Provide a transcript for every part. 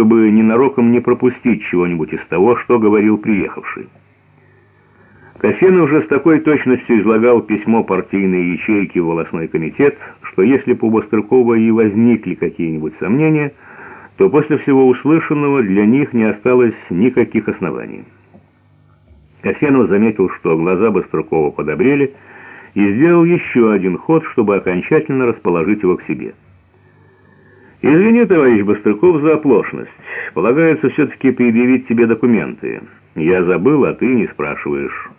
чтобы ненароком не пропустить чего-нибудь из того, что говорил приехавший. Касьянов уже с такой точностью излагал письмо партийной ячейки в волосной комитет, что если бы у Бастрыкова и возникли какие-нибудь сомнения, то после всего услышанного для них не осталось никаких оснований. Касьянов заметил, что глаза Бастрыкова подобрели, и сделал еще один ход, чтобы окончательно расположить его к себе. «Извини, товарищ Бастрыков, за оплошность. Полагается все-таки предъявить тебе документы. Я забыл, а ты не спрашиваешь».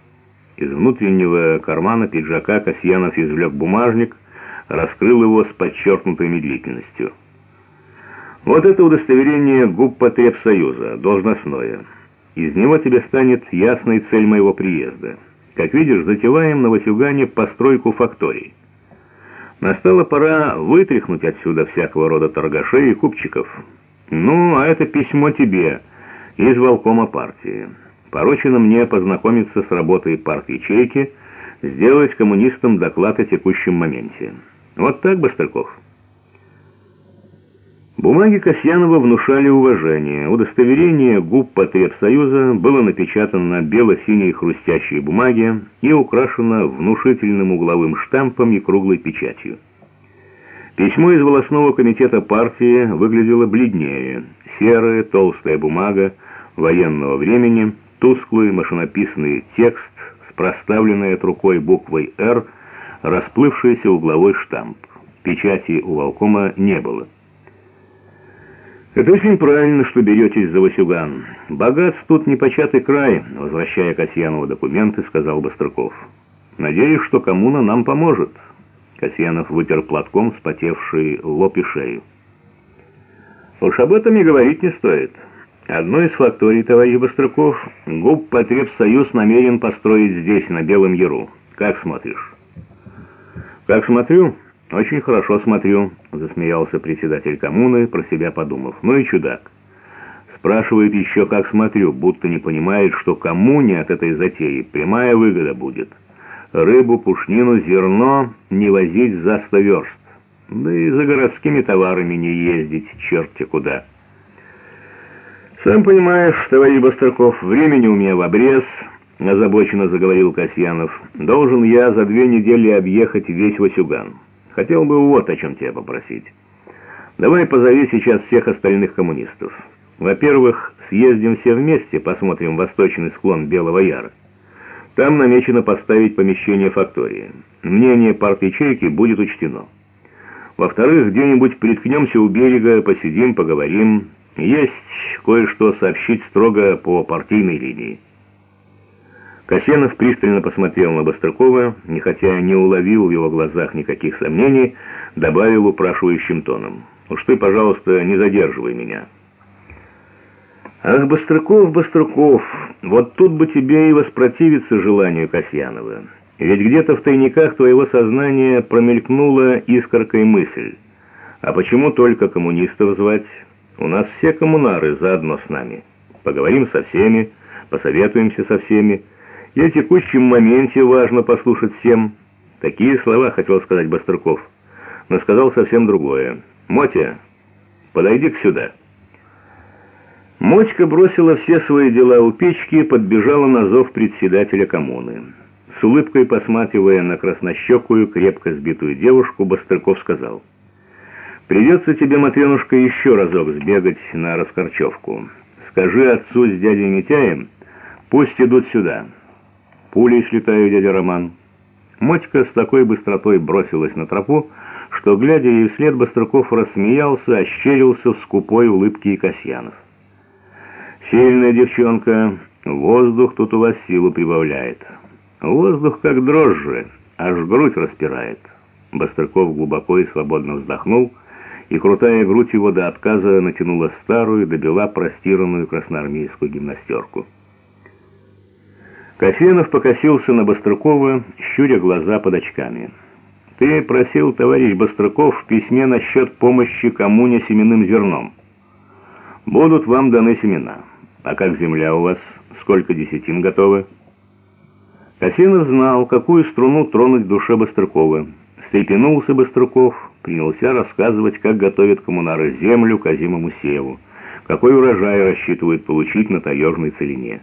Из внутреннего кармана пиджака Касьянов извлек бумажник, раскрыл его с подчеркнутой медлительностью. «Вот это удостоверение Губпотребсоюза, должностное. Из него тебе станет ясной цель моего приезда. Как видишь, затеваем на Васюгане постройку факторий. Настала пора вытряхнуть отсюда всякого рода торгашей и купчиков. Ну, а это письмо тебе из волкома партии». Поручено мне познакомиться с работой партии ячейки, сделать коммунистам доклад о текущем моменте. Вот так, Бастрыков. Бумаги Касьянова внушали уважение. Удостоверение губ Потребсоюза было напечатано на бело-синей хрустящей бумаге и украшено внушительным угловым штампом и круглой печатью. Письмо из волосного комитета партии выглядело бледнее. Серая, толстая бумага военного времени — Тусклый машинописный текст с проставленной от рукой буквой «Р», расплывшийся угловой штамп. Печати у Волкома не было. «Это очень правильно, что беретесь за Васюган. Богатств тут непочатый край», — возвращая Касьянову документы, сказал Быстрыков. «Надеюсь, что коммуна нам поможет». Касьянов вытер платком спотевший лоб и шею. «Уж об этом и говорить не стоит». Одной из факторий, товарищ Быстрыков, губ Потребсоюз намерен построить здесь, на Белом Яру. Как смотришь? Как смотрю? Очень хорошо смотрю, засмеялся председатель коммуны, про себя подумав. Ну и чудак. Спрашивает еще, как смотрю, будто не понимает, что коммуне от этой затеи прямая выгода будет. Рыбу, пушнину, зерно не возить за сто верст. Да и за городскими товарами не ездить черти куда. «Сам понимаешь, товарищ Бастраков, времени у меня в обрез», — озабоченно заговорил Касьянов. «Должен я за две недели объехать весь Васюган. Хотел бы вот о чем тебя попросить. Давай позови сейчас всех остальных коммунистов. Во-первых, съездим все вместе, посмотрим восточный склон Белого Яра. Там намечено поставить помещение фактории. Мнение партии ячейки будет учтено. Во-вторых, где-нибудь приткнемся у берега, посидим, поговорим». Есть кое-что сообщить строго по партийной линии. Касьянов пристально посмотрел на Бастрыкова, не хотя не уловил в его глазах никаких сомнений, добавил упрашивающим тоном. «Уж ты, пожалуйста, не задерживай меня». «Ах, Бастрыков, Бастрыков, вот тут бы тебе и воспротивиться желанию Касьянова. Ведь где-то в тайниках твоего сознания промелькнула искоркой мысль. А почему только коммунистов звать?» У нас все коммунары заодно с нами. Поговорим со всеми, посоветуемся со всеми. И о текущем моменте важно послушать всем. Такие слова хотел сказать Бастрыков, но сказал совсем другое. «Мотя, подойди-ка сюда». Мотька бросила все свои дела у печки и подбежала на зов председателя коммуны. С улыбкой посматривая на краснощекую, крепко сбитую девушку, Бастрыков сказал — Придется тебе, Матвенушка, еще разок сбегать на раскорчевку. Скажи отцу с дядей Митяем, пусть идут сюда. Пулей слетаю, дядя Роман. Мотька с такой быстротой бросилась на тропу, что, глядя ей вслед, Быстрыков рассмеялся, ощерился в скупой улыбке Касьянов. «Сильная девчонка, воздух тут у вас силу прибавляет. Воздух как дрожжи, аж грудь распирает». Бастрыков глубоко и свободно вздохнул, и крутая грудь его до отказа натянула старую, добила простиранную красноармейскую гимнастерку. Касьянов покосился на Бастрыкова, щуря глаза под очками. «Ты просил, товарищ Бастрыков, в письме насчет помощи коммуне семенным зерном. Будут вам даны семена. А как земля у вас? Сколько десятин готовы?» Касьянов знал, какую струну тронуть в душе Бастрыкова. Встрепенулся Бастрыков, принялся рассказывать, как готовят коммунары землю Казиму Мусееву, какой урожай рассчитывают получить на таежной целине.